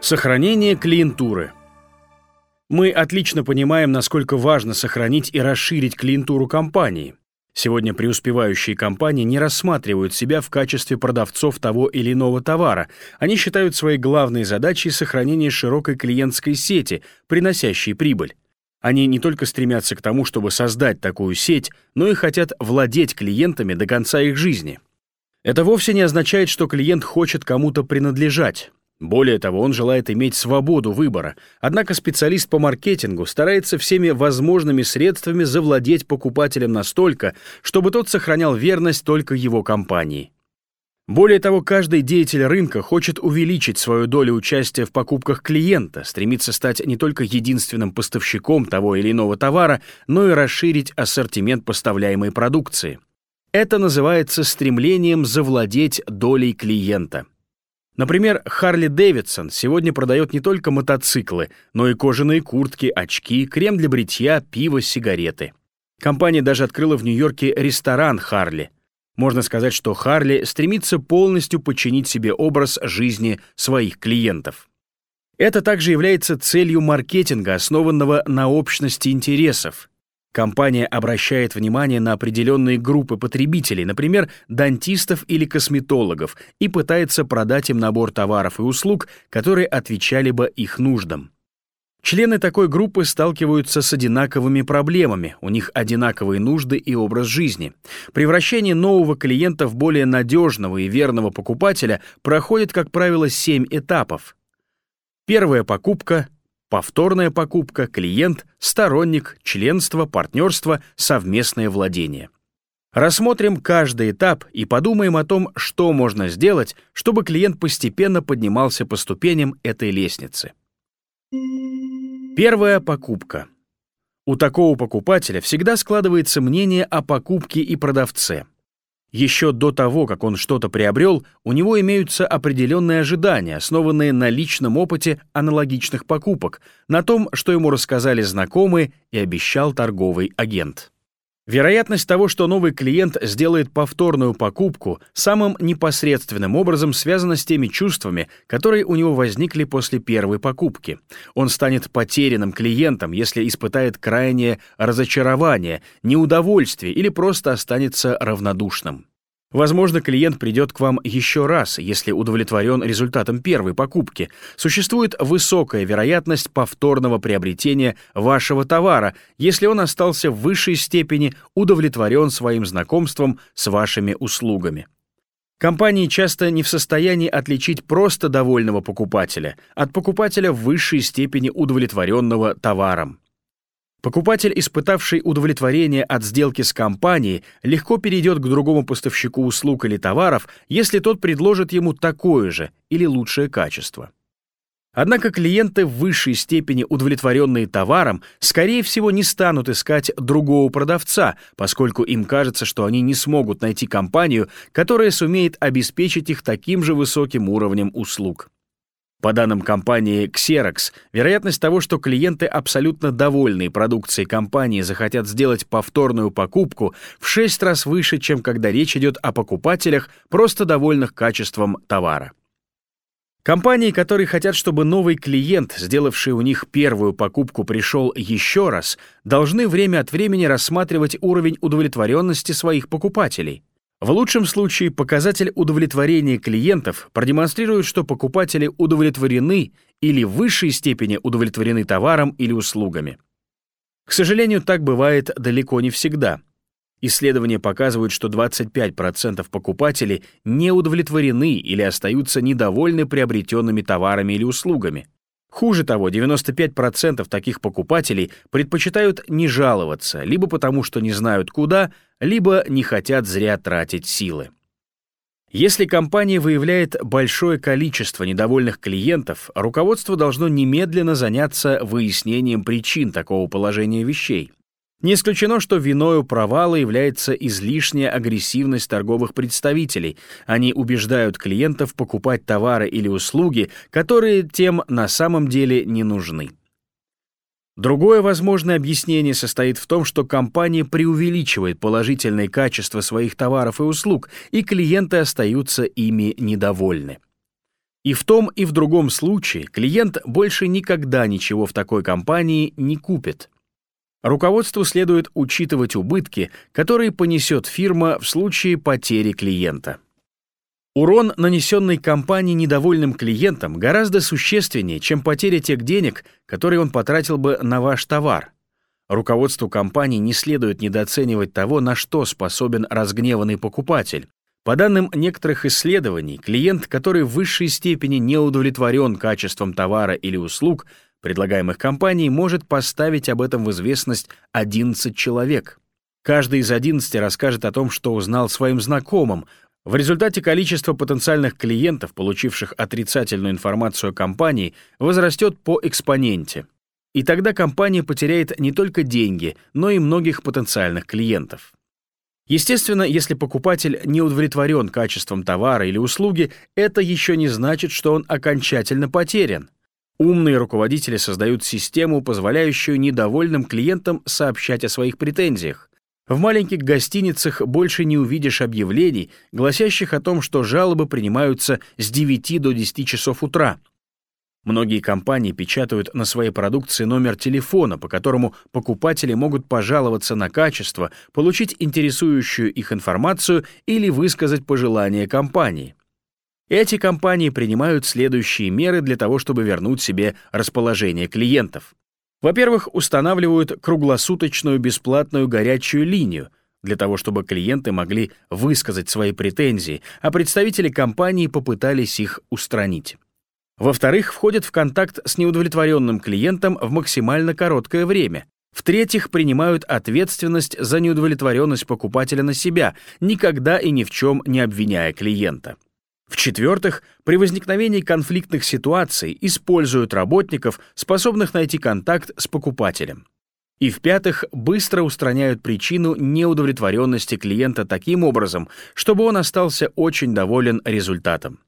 Сохранение клиентуры. Мы отлично понимаем, насколько важно сохранить и расширить клиентуру компании. Сегодня преуспевающие компании не рассматривают себя в качестве продавцов того или иного товара. Они считают своей главной задачей сохранение широкой клиентской сети, приносящей прибыль. Они не только стремятся к тому, чтобы создать такую сеть, но и хотят владеть клиентами до конца их жизни. Это вовсе не означает, что клиент хочет кому-то принадлежать. Более того, он желает иметь свободу выбора, однако специалист по маркетингу старается всеми возможными средствами завладеть покупателем настолько, чтобы тот сохранял верность только его компании. Более того, каждый деятель рынка хочет увеличить свою долю участия в покупках клиента, стремится стать не только единственным поставщиком того или иного товара, но и расширить ассортимент поставляемой продукции. Это называется стремлением завладеть долей клиента. Например, Харли Дэвидсон сегодня продает не только мотоциклы, но и кожаные куртки, очки, крем для бритья, пиво, сигареты. Компания даже открыла в Нью-Йорке ресторан Харли. Можно сказать, что Харли стремится полностью подчинить себе образ жизни своих клиентов. Это также является целью маркетинга, основанного на общности интересов. Компания обращает внимание на определенные группы потребителей, например, дантистов или косметологов, и пытается продать им набор товаров и услуг, которые отвечали бы их нуждам. Члены такой группы сталкиваются с одинаковыми проблемами, у них одинаковые нужды и образ жизни. Превращение нового клиента в более надежного и верного покупателя проходит, как правило, семь этапов. Первая покупка Повторная покупка, клиент, сторонник, членство, партнерство, совместное владение. Рассмотрим каждый этап и подумаем о том, что можно сделать, чтобы клиент постепенно поднимался по ступеням этой лестницы. Первая покупка. У такого покупателя всегда складывается мнение о покупке и продавце. Еще до того, как он что-то приобрел, у него имеются определенные ожидания, основанные на личном опыте аналогичных покупок, на том, что ему рассказали знакомые и обещал торговый агент. Вероятность того, что новый клиент сделает повторную покупку, самым непосредственным образом связана с теми чувствами, которые у него возникли после первой покупки. Он станет потерянным клиентом, если испытает крайнее разочарование, неудовольствие или просто останется равнодушным. Возможно, клиент придет к вам еще раз, если удовлетворен результатом первой покупки. Существует высокая вероятность повторного приобретения вашего товара, если он остался в высшей степени удовлетворен своим знакомством с вашими услугами. Компании часто не в состоянии отличить просто довольного покупателя от покупателя в высшей степени удовлетворенного товаром. Покупатель, испытавший удовлетворение от сделки с компанией, легко перейдет к другому поставщику услуг или товаров, если тот предложит ему такое же или лучшее качество. Однако клиенты в высшей степени удовлетворенные товаром, скорее всего, не станут искать другого продавца, поскольку им кажется, что они не смогут найти компанию, которая сумеет обеспечить их таким же высоким уровнем услуг. По данным компании Xerox, вероятность того, что клиенты абсолютно довольные продукцией компании захотят сделать повторную покупку, в 6 раз выше, чем когда речь идет о покупателях, просто довольных качеством товара. Компании, которые хотят, чтобы новый клиент, сделавший у них первую покупку, пришел еще раз, должны время от времени рассматривать уровень удовлетворенности своих покупателей. В лучшем случае показатель удовлетворения клиентов продемонстрирует, что покупатели удовлетворены или в высшей степени удовлетворены товаром или услугами. К сожалению, так бывает далеко не всегда. Исследования показывают, что 25% покупателей не удовлетворены или остаются недовольны приобретенными товарами или услугами. Хуже того, 95% таких покупателей предпочитают не жаловаться, либо потому, что не знают куда, либо не хотят зря тратить силы. Если компания выявляет большое количество недовольных клиентов, руководство должно немедленно заняться выяснением причин такого положения вещей. Не исключено, что виною провала является излишняя агрессивность торговых представителей. Они убеждают клиентов покупать товары или услуги, которые тем на самом деле не нужны. Другое возможное объяснение состоит в том, что компания преувеличивает положительные качества своих товаров и услуг, и клиенты остаются ими недовольны. И в том и в другом случае клиент больше никогда ничего в такой компании не купит. Руководству следует учитывать убытки, которые понесет фирма в случае потери клиента. Урон, нанесенный компании недовольным клиентам, гораздо существеннее, чем потеря тех денег, которые он потратил бы на ваш товар. Руководству компании не следует недооценивать того, на что способен разгневанный покупатель. По данным некоторых исследований, клиент, который в высшей степени не удовлетворен качеством товара или услуг, предлагаемых компанией, может поставить об этом в известность 11 человек. Каждый из 11 расскажет о том, что узнал своим знакомым. В результате количество потенциальных клиентов, получивших отрицательную информацию о компании, возрастет по экспоненте. И тогда компания потеряет не только деньги, но и многих потенциальных клиентов. Естественно, если покупатель не удовлетворен качеством товара или услуги, это еще не значит, что он окончательно потерян. Умные руководители создают систему, позволяющую недовольным клиентам сообщать о своих претензиях. В маленьких гостиницах больше не увидишь объявлений, гласящих о том, что жалобы принимаются с 9 до 10 часов утра. Многие компании печатают на своей продукции номер телефона, по которому покупатели могут пожаловаться на качество, получить интересующую их информацию или высказать пожелания компании. Эти компании принимают следующие меры для того, чтобы вернуть себе расположение клиентов. Во-первых, устанавливают круглосуточную бесплатную горячую линию, для того, чтобы клиенты могли высказать свои претензии, а представители компании попытались их устранить. Во-вторых, входят в контакт с неудовлетворенным клиентом в максимально короткое время. В-третьих, принимают ответственность за неудовлетворенность покупателя на себя, никогда и ни в чем не обвиняя клиента. В-четвертых, при возникновении конфликтных ситуаций используют работников, способных найти контакт с покупателем. И в-пятых, быстро устраняют причину неудовлетворенности клиента таким образом, чтобы он остался очень доволен результатом.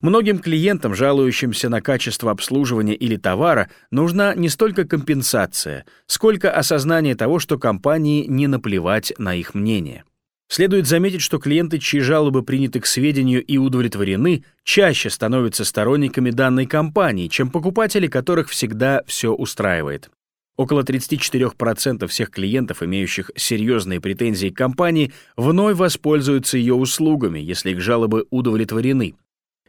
Многим клиентам, жалующимся на качество обслуживания или товара, нужна не столько компенсация, сколько осознание того, что компании не наплевать на их мнение. Следует заметить, что клиенты, чьи жалобы приняты к сведению и удовлетворены, чаще становятся сторонниками данной компании, чем покупатели, которых всегда все устраивает. Около 34% всех клиентов, имеющих серьезные претензии к компании, вновь воспользуются ее услугами, если их жалобы удовлетворены.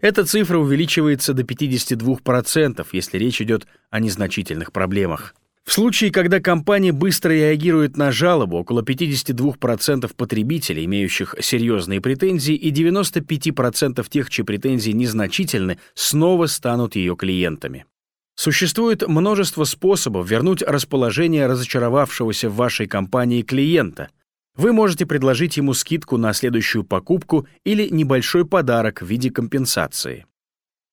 Эта цифра увеличивается до 52%, если речь идет о незначительных проблемах. В случае, когда компания быстро реагирует на жалобу, около 52% потребителей, имеющих серьезные претензии, и 95% тех, чьи претензии незначительны, снова станут ее клиентами. Существует множество способов вернуть расположение разочаровавшегося в вашей компании клиента — вы можете предложить ему скидку на следующую покупку или небольшой подарок в виде компенсации.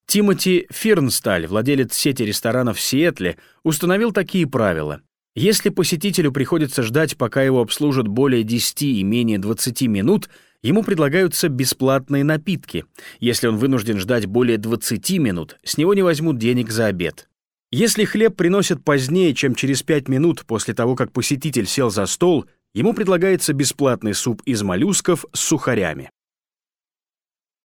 Тимоти Фирнсталь, владелец сети ресторанов в Сиэтле, установил такие правила. Если посетителю приходится ждать, пока его обслужат более 10 и менее 20 минут, ему предлагаются бесплатные напитки. Если он вынужден ждать более 20 минут, с него не возьмут денег за обед. Если хлеб приносят позднее, чем через 5 минут после того, как посетитель сел за стол, Ему предлагается бесплатный суп из моллюсков с сухарями.